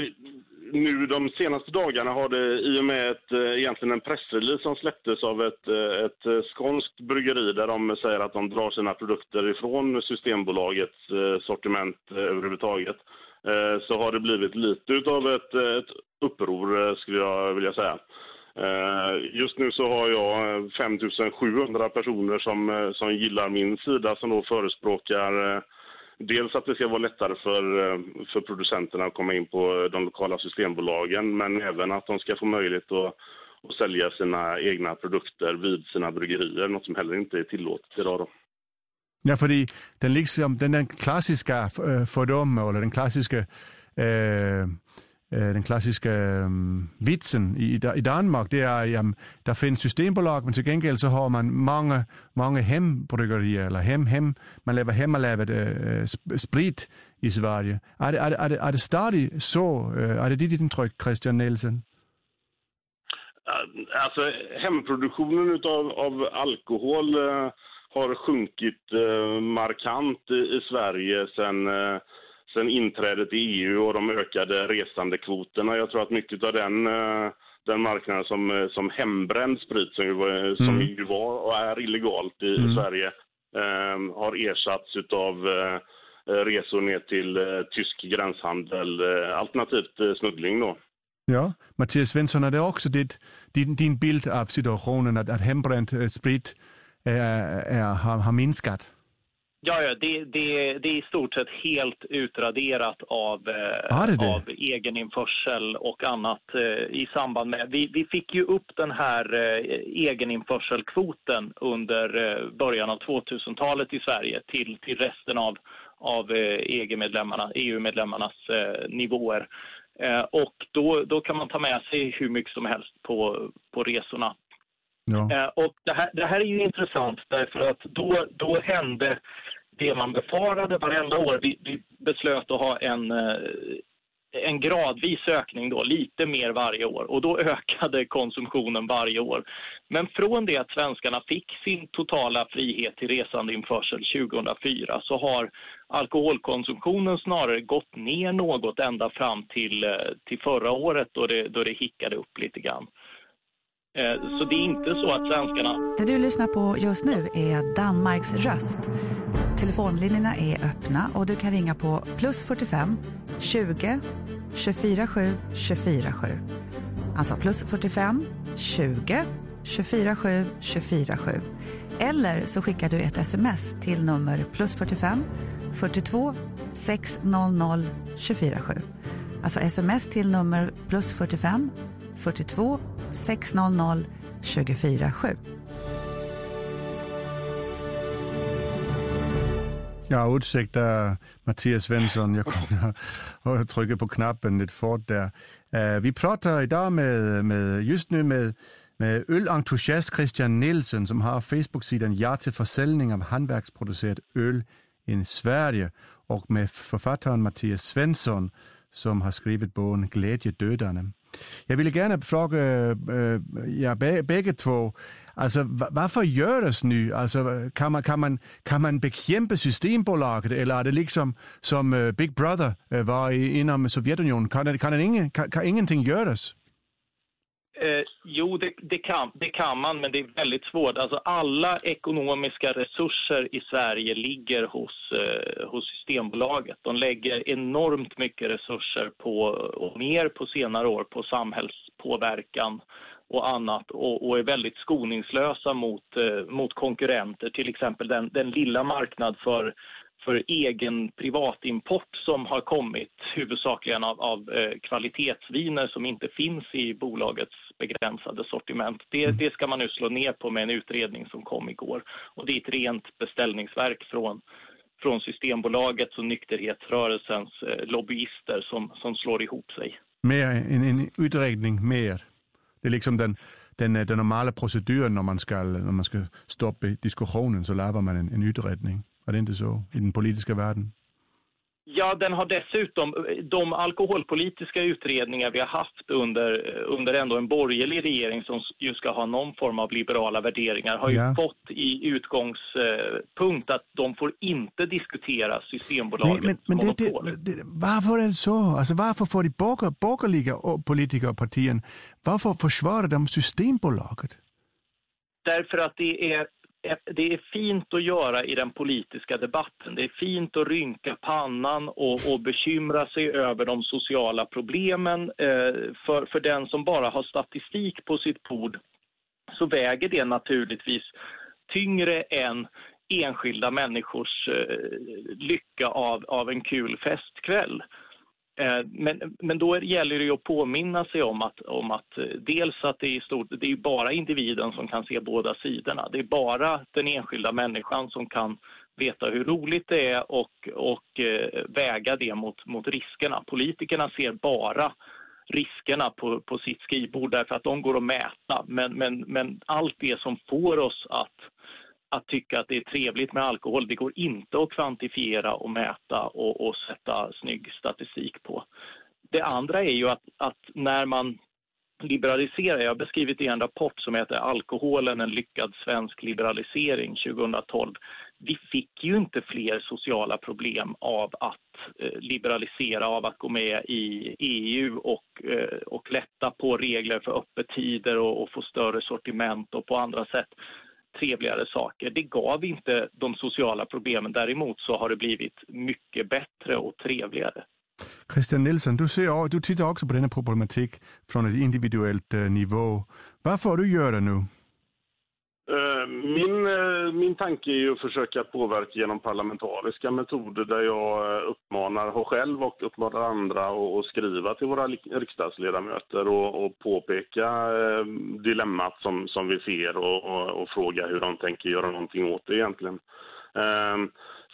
nu de senaste dagarna har det i och med ett, eh, egentligen en pressrelease som släpptes av ett, eh, ett eh, skånskt bryggeri där de säger att de drar sina produkter ifrån Systembolagets sortiment överhuvudtaget så har det blivit lite av ett, ett uppror skulle jag vilja säga. Just nu så har jag 5700 personer som, som gillar min sida som då förespråkar dels att det ska vara lättare för, eh, för producenterna att komma in på eh, de lokala systembolagen men även att de ska få möjlighet att, att sälja sina egna produkter vid sina bryggerier, något som heller inte är tillåtet idag. Då. Ja, för den, liksom, den, den klassiska eh, fördomen, eller den klassiska eh, Øh, den klassiska øh, vitsen i, i Danmark, det är at der finns systembolag, men til gengäld så har man många, mange hembryggerier, eller hem, hem, man lever hemmalavet øh, sprit i Sverige. Är det, er det, är, det, er det stadig så? Øh, er det dit intryck, Christian Nielsen? Äh, alltså hemproduktionen av, av alkohol uh, har sjunkit uh, markant i, i Sverige sen uh, sen inträdet i EU och de ökade resandekvoterna. Jag tror att mycket av den, eh, den marknaden som, eh, som hembränd sprit, som ju, mm. som ju var och är illegalt i mm. Sverige, eh, har ersatts av eh, resor ner till eh, tysk gränshandel, eh, alternativt smuggling. Då. Ja, Mattias Svensson, är det också ditt, din, din bild av situationen att, att hembränd sprit är, är, har, har minskat? Ja, ja det, det, det är i stort sett helt utraderat av, det det? av egeninförsel och annat eh, i samband med... Vi, vi fick ju upp den här eh, egeninförselkvoten under eh, början av 2000-talet i Sverige till, till resten av, av eh, EG-medlemmarna, EU-medlemmarnas eh, nivåer. och då, då kan man ta med sig hur mycket som helst på, på resorna. Ja. Eh, och det här, det här är ju intressant därför att då, då hände det man befarade varenda år. Vi, vi beslöt att ha en, eh, en gradvis ökning då, lite mer varje år och då ökade konsumtionen varje år. Men från det att svenskarna fick sin totala frihet till resandeinförsel 2004 så har alkoholkonsumtionen snarare gått ner något ända fram till, eh, till förra året då det, då det hickade upp lite grann. Eh, så det är inte så att svenskarna... Det du lyssnar på just nu är Danmarks röst. Telefonlinjerna är öppna och du kan ringa på plus 45 20 24 7 24 7. Alltså plus 45 20 24 7 24 7. Eller så skickar du ett sms till nummer plus 45 42 600 24 7. Alltså sms till nummer plus 45 42 600 24 7. Ja, ursäkta Mattias Svensson, jag kommer att trycka på knappen lite fort där. Uh, vi pratar idag med, med just nu med, med ölentusiast Christian Nielsen som har Facebook-sidan Ja till försäljning av hantverksproducerat öl i Sverige och med författaren Mattias Svensson som har skrivit boken Glädjedödarna. Jag ville gärna fråga äh, øh, øh, ja, bägge två, alltså varför görs nu? Alltså, kan, man, kan, man, kan man bekämpa Systembolaget eller är det liksom som øh, Big Brother var inom Sovjetunionen? Kan, kan, ingen, kan, kan ingenting göras? Eh, jo, det, det, kan, det kan man, men det är väldigt svårt. Alltså, alla ekonomiska resurser i Sverige ligger hos, eh, hos Systembolaget. De lägger enormt mycket resurser på, och mer på senare år, på samhällspåverkan och annat och, och är väldigt skoningslösa mot, eh, mot konkurrenter. Till exempel den, den lilla marknad för för egen privatimport som har kommit huvudsakligen av, av eh, kvalitetsviner som inte finns i bolagets begränsade sortiment. Det, mm. det ska man nu slå ner på med en utredning som kom igår. Och det är ett rent beställningsverk från, från Systembolagets och nykterhetsrörelsens eh, lobbyister som, som slår ihop sig. Mer, en, en utredning mer. Det är liksom den, den, den normala proceduren när man ska, när man ska stoppa diskussionen så lavar man en, en utredning. Är det inte så i den politiska världen? Ja, den har dessutom, de alkoholpolitiska utredningar vi har haft under, under ändå en borgerlig regering som ju ska ha någon form av liberala värderingar har ja. ju fått i utgångspunkt att de får inte diskutera Systembolagets Nej, men, men monopol. Det, det, varför är det så? Alltså varför får de borgerliga politiker och partier, varför försvarar de Systembolaget? Därför att det är det är fint att göra i den politiska debatten. Det är fint att rynka pannan och, och bekymra sig över de sociala problemen. Eh, för, för den som bara har statistik på sitt bord så väger det naturligtvis tyngre än enskilda människors eh, lycka av, av en kul festkväll. Eh, men, men då gäller det att påminna sig om att, om att eh, dels att det är, stort, det är bara individen som kan se båda sidorna. Det är bara den enskilda människan som kan veta hur roligt det är och, och eh, väga det mot, mot riskerna. Politikerna ser bara riskerna på, på sitt skrivbord därför att de går att mäta. Men, men, men allt det som får oss att att tycka att det är trevligt med alkohol. Det går inte att kvantifiera och mäta och, och sätta snygg statistik på. Det andra är ju att, att när man liberaliserar, jag har beskrivit i en rapport som heter Alkoholen, en lyckad svensk liberalisering 2012. Vi fick ju inte fler sociala problem av att eh, liberalisera, av att gå med i EU och, eh, och lätta på regler för öppettider och, och få större sortiment och på andra sätt trevligare saker. Det gav inte de sociala problemen. Däremot så har det blivit mycket bättre och trevligare. Christian Nilsson, du, ser, du tittar också på denna problematik från ett individuellt uh, nivå. Vad får du göra nu? Min, eh, min tanke är ju att försöka påverka genom parlamentariska metoder där jag eh, uppmanar, mig själv och uppmanar andra att skriva till våra riksdagsledamöter och, och påpeka eh, dilemmat som, som vi ser och, och, och, fråga hur de tänker göra någonting åt det egentligen.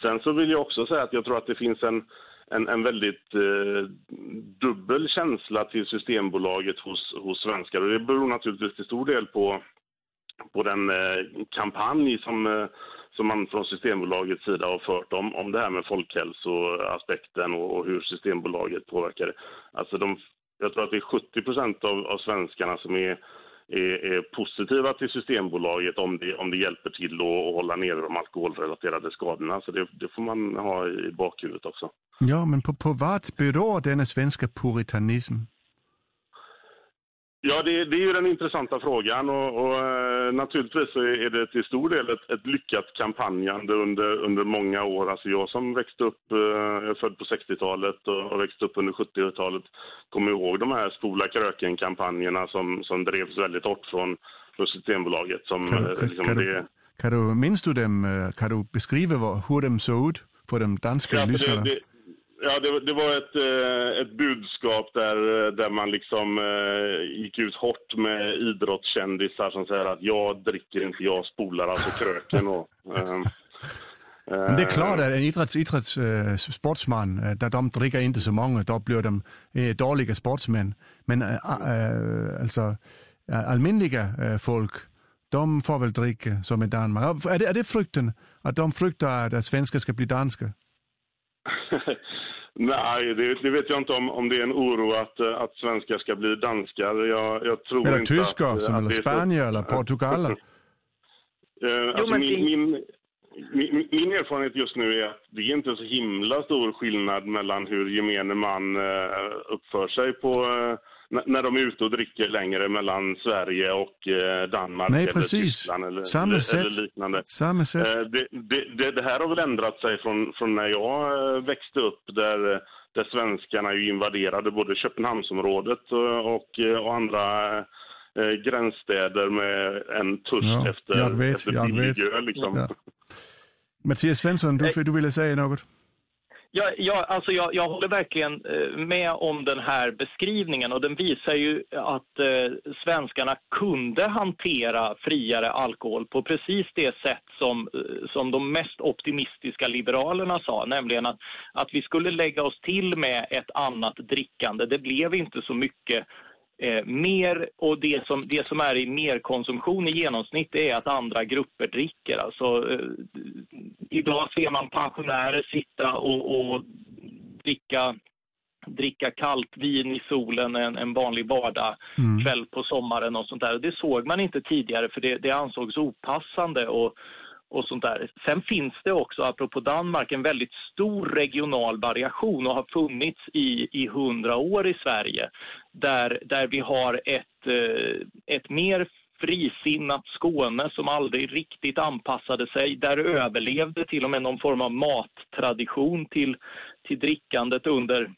Sen så vill jag också säga att jag tror att det finns en en, en väldigt eh, dubbel känsla till Systembolaget hos, hos svenskar. Och det beror naturligtvis till stor del på, på den eh, kampanj som, eh, som man från Systembolagets sida har fört om, om det här med folkhälsoaspekten och, och hur Systembolaget påverkar det. Alltså de, jag tror att det är 70 procent av, av svenskarna som är är, är, positiva till Systembolaget om det, om det hjälper till att hålla nere de alkoholrelaterade skadorna. Så det, det, får man ha i bakhuvudet också. Ja, men på, på vad beror denna svenska puritanism? Ja, det, det, är ju den intressanta frågan och, och eh, naturligtvis är det till stor del ett, ett, lyckat kampanjande under, under många år. Alltså jag som växte upp, eh, född på 60-talet och, och växte upp under 70-talet, kommer ihåg de här Spola kröken-kampanjerna som, som drevs väldigt hårt från, från Systembolaget. Som, kan, du, liksom kan, det... kan, du, minns du dem, kan du beskriva hur de såg ut för de danska ja, lyssnarna? Det, Ja, det, det, var ett, eh, ett budskap där, där man liksom eh, gick ut hårt med idrottskändisar som säger att jag dricker inte, jag spolar alltså kröken. Och, um, Men det är klart att en idrotts, idrotts uh, sportsman, där de dricker inte så många, då blir de uh, dåliga sportsmän. Men alltså, allmänliga folk, de får väl dricka som i Danmark. Är det, är det frukten, att de fruktar att svenskar ska bli danska? Nej, det, det, vet jag inte om, om det är en oro att, att svenskar ska bli danskar. Jag, jag tror eller inte tyskar, att, som, att eller Spanien eller Portugal. Eh, alltså min, min, min, min, erfarenhet just nu är att det är inte så himla stor skillnad mellan hur gemene man uh, uppför sig på när de är ute och dricker längre mellan Sverige och eh, Danmark Nej, eller precis. Tyskland eller, Samma eller, sätt. eller liknande. Samma sätt. Eh, det, det, det, här har väl ändrat sig från, från när jag eh, växte upp där, där svenskarna ju invaderade både Köpenhamnsområdet och, och andra eh, gränsstäder med en törst ja, efter, jag vet, efter jag vet. öl. Liksom. Ja. Mattias Svensson, du, du ville säga något? Ja, ja, alltså jag, jag håller verkligen eh, med om den här beskrivningen och den visar ju att eh, svenskarna kunde hantera friare alkohol på precis det sätt som, eh, som de mest optimistiska liberalerna sa, nämligen att, att vi skulle lägga oss till med ett annat drickande. Det blev inte så mycket Eh, mer och det som, det som är i merkonsumtion i genomsnitt är att andra grupper dricker. Alltså, eh, idag ser man pensionärer sitta och, och dricka dricka kallt vin i solen en, en vanlig vardagskväll mm. på sommaren och sånt där. Det såg man inte tidigare för det, det ansågs opassande och, och sånt där. Sen finns det också, apropå Danmark, en väldigt stor regional variation och har funnits i, i hundra år i Sverige. Där, där vi har ett, eh, ett mer frisinnat Skåne som aldrig riktigt anpassade sig. Där överlevde till och med någon form av mattradition till, till drickandet under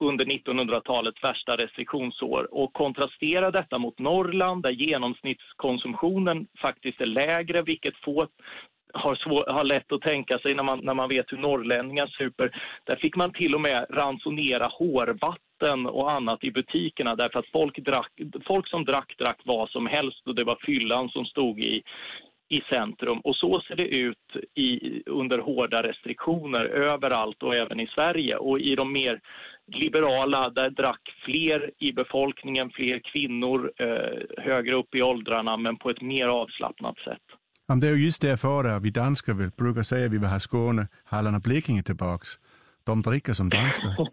under 1900-talets värsta restriktionsår och kontrastera detta mot Norrland där genomsnittskonsumtionen faktiskt är lägre, vilket få har, svår, har lätt att tänka sig när man, när man vet hur norrlänningar super. Där fick man till och med ransonera hårvatten och annat i butikerna därför att folk, drack, folk som drack drack vad som helst och det var fyllan som stod i, i centrum. Och så ser det ut i, under hårda restriktioner överallt och även i Sverige. Och i de mer liberala, där drack fler i befolkningen, fler kvinnor eh, högre upp i åldrarna men på ett mer avslappnat sätt. Ja, det är ju just därför vi danskar vill, brukar säga att vi vill ha Skåne, Halland och Blekinge tillbaks. De dricker som danskar.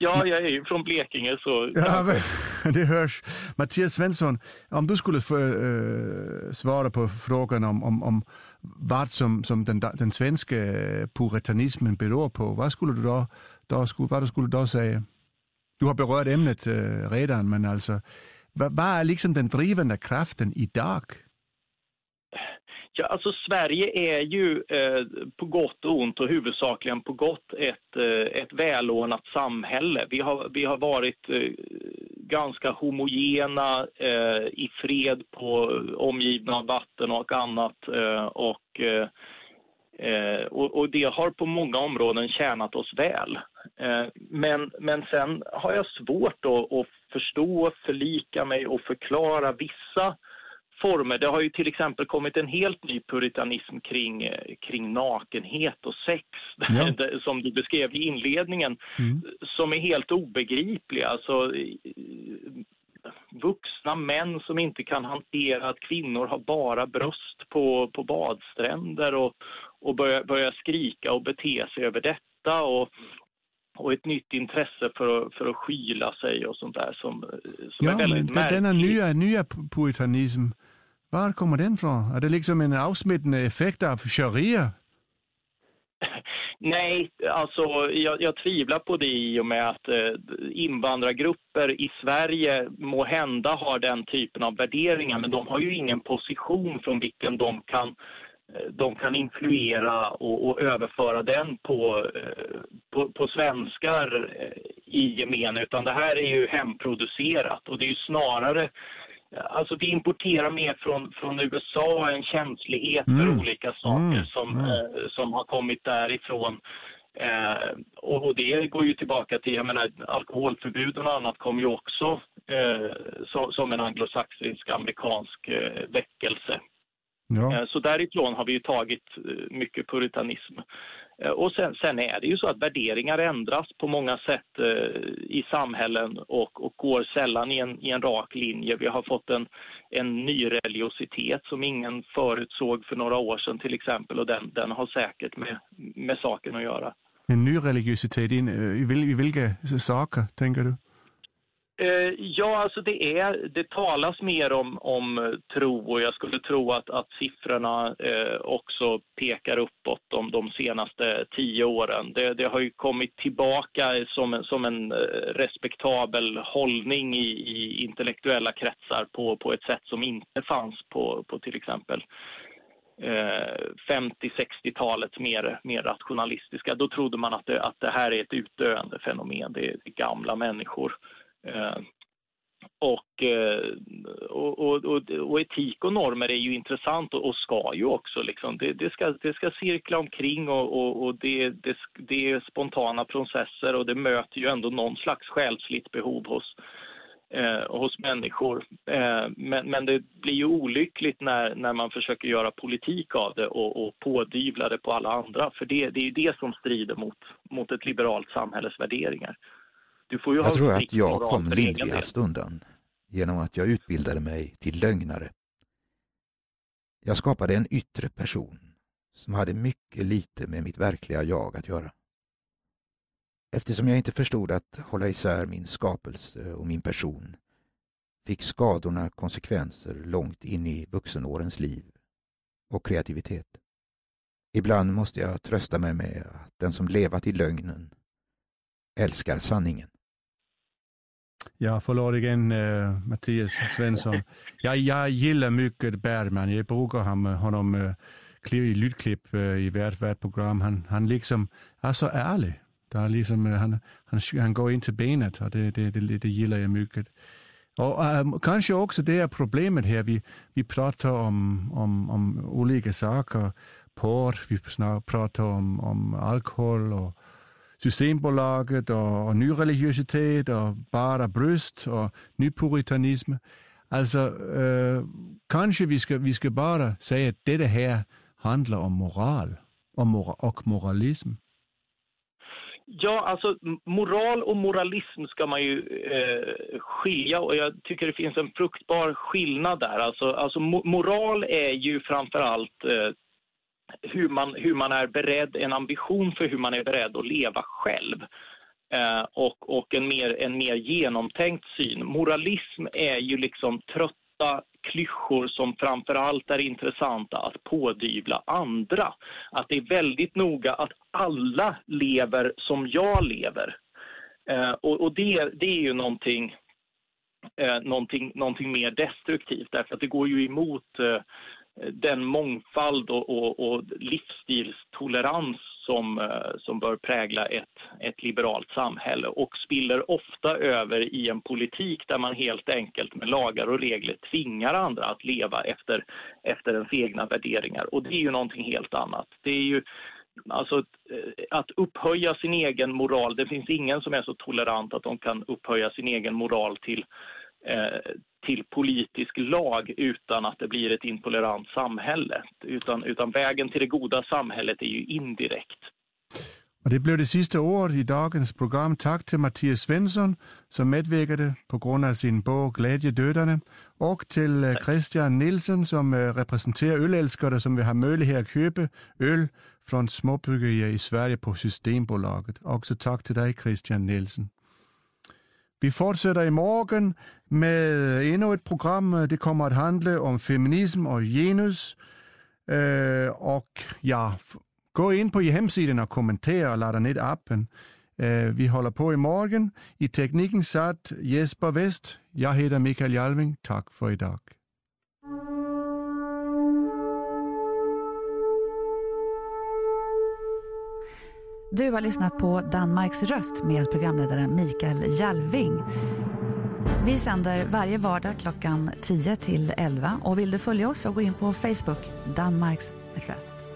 Ja, jag är ju från Blekinge så... Ja, men, det hörs. Mattias Svensson, om du skulle få, äh, svara på frågan om, om, om vad som, som den, den svenska puritanismen beror på, vad skulle du då, då, skulle, vad skulle du då säga? Du har berört ämnet äh, eh, redan, men alltså, vad, vad är liksom den drivande kraften idag? Ja, alltså Sverige är ju eh, på gott och ont och huvudsakligen på gott ett, eh, ett välordnat samhälle. Vi har, vi har varit eh, ganska homogena eh, i fred på omgivna av vatten och annat. Eh, och, eh, eh och, och, det har på många områden tjänat oss väl. Eh, men, men sen har jag svårt att förstå, förlika mig och förklara vissa former. Det har ju till exempel kommit en helt ny puritanism kring, eh, kring nakenhet och sex, ja. som du beskrev i inledningen, mm. som är helt obegripliga. Alltså, vuxna män som inte kan hantera att kvinnor har bara bröst på, på badstränder och, och börjar börja skrika och bete sig över detta. Och, och ett nytt intresse för att, för att skyla sig och sånt där som, som ja, är väldigt men märkligt. Denna nya, nya puritanism, var kommer den ifrån? Är det liksom en avsmittande effekt av sharia? Nej, alltså jag, jag tvivlar på det i och med att eh, invandrargrupper i Sverige må hända har den typen av värderingar men de har ju ingen position från vilken de kan eh, de kan influera och, och överföra den på, eh, på, på, svenskar eh, i gemen, utan det här är ju hemproducerat och det är ju snarare Alltså vi importerar mer från, från USA, en känslighet mm. för olika saker mm. Som, mm. Eh, som har kommit därifrån. Eh, och, det går ju tillbaka till, jag menar alkoholförbud och annat kom ju också eh, så, som en anglosaxisk amerikansk eh, väckelse. Ja. Eh, så därifrån har vi ju tagit eh, mycket puritanism. Eh, och sen, sen, är det ju så att värderingar ändras på många sätt eh, i samhällen och, och, går sällan i en, i en rak linje. Vi har fått en, en ny religiositet som ingen förutsåg för några år sedan till exempel och den, den har säkert med, med saken att göra. En ny religiositet, in, eh, i vilka saker tänker du? Eh, ja, alltså det, är, det talas mer om, om eh, tro och jag skulle tro att, att siffrorna eh, också pekar uppåt de, de senaste tio åren. Det, det, har ju kommit tillbaka som en, som en eh, respektabel hållning i, i intellektuella kretsar på, på ett sätt som inte fanns på, på till exempel eh, 50-60-talets mer, mer rationalistiska. Då trodde man att det, att det här är ett utdöende fenomen, det är gamla människor. Eh, eh, och, och, och, och, etik och normer är ju intressant och, och ska ju också. Liksom. Det, det, ska, det ska cirkla omkring och, och det, det, det, är spontana processer och det möter ju ändå någon slags själsligt behov hos, eh, hos människor. Eh, men, men det blir ju olyckligt när, när man försöker göra politik av det och, och pådyvla det på alla andra. För det, det är ju det som strider mot, mot ett liberalt samhälles värderingar. Du får ju jag tror att jag kom lindrigast undan genom att jag utbildade mig till lögnare. Jag skapade en yttre person som hade mycket lite med mitt verkliga jag att göra. Eftersom jag inte förstod att hålla isär min skapelse och min person fick skadorna konsekvenser långt in i vuxenårens liv och kreativitet. Ibland måste jag trösta mig med att den som levat i lögnen älskar sanningen. Ja, förlåt igen äh, Mattias Svensson. Jag, jag gillar mycket Bergman. Jag brukar ham, honom eh, äh, i lydklipp äh, eh, i hvert, hvert program. Han, han liksom är så ärlig. Det är liksom, äh, han, han, han går in till benet och det, det, det, det gillar jag mycket. Och um, kanske också det är problemet här. Vi, vi pratar om, om, om olika saker. Porr, vi pratar om, om alkohol och Systembolaget och, och nyreligiositet och bara bröst och nypuritanism. Alltså, eh, øh, kanske vi ska, vi ska bara säga att det här handlar om moral och, mora och moralism. Ja, alltså moral och moralism ska man ju eh, skilja och jag tycker det finns en fruktbar skillnad där. Alltså, alltså moral är ju framför allt eh, hur man, hur man är beredd, en ambition för hur man är beredd att leva själv. Eh, och, och en, mer, en mer genomtänkt syn. Moralism är ju liksom trötta klyschor som framför allt är intressanta att pådyvla andra. Att det är väldigt noga att alla lever som jag lever. Eh, och, och det, det är ju någonting, eh, någonting, någonting mer destruktivt därför att det går ju emot eh, Eh, den mångfald och, och, och livsstilstolerans som, eh, som bör prägla ett, ett liberalt samhälle och spiller ofta över i en politik där man helt enkelt med lagar och regler tvingar andra att leva efter, efter ens egna värderingar. Och det är ju någonting helt annat. Det är ju Alltså eh, att upphöja sin egen moral, det finns ingen som är så tolerant att de kan upphöja sin egen moral till till politisk lag utan att det blir ett intolerant samhälle. Utan, utan vägen till det goda samhället är ju indirekt. Och det blev det sista ordet i dagens program. Tack till Mattias Svensson som medverkade på grund av sin bok Glädjedödande och till eh, Christian Nilsson som eh, representerar ölälskare som vill ha möjlighet att köpa öl från småbryggerier i Sverige på Systembolaget. Också tack till dig Christian Nilsson. Vi fortsätter imorgon med ännu ett program. Det kommer att handla om feminism och genus. Øh, uh, och ja, Gå in på hemsidan och kommentera och ladda ner appen. Eh, vi håller på imorgon. I tekniken satt Jesper West. Jag heter Mikael Jalving. Tack för idag. Du har lyssnat på Danmarks röst med programledaren Mikael Jalving. Vi sänder varje vardag klockan 10 till 11 och vill du följa oss så gå in på Facebook, Danmarks röst.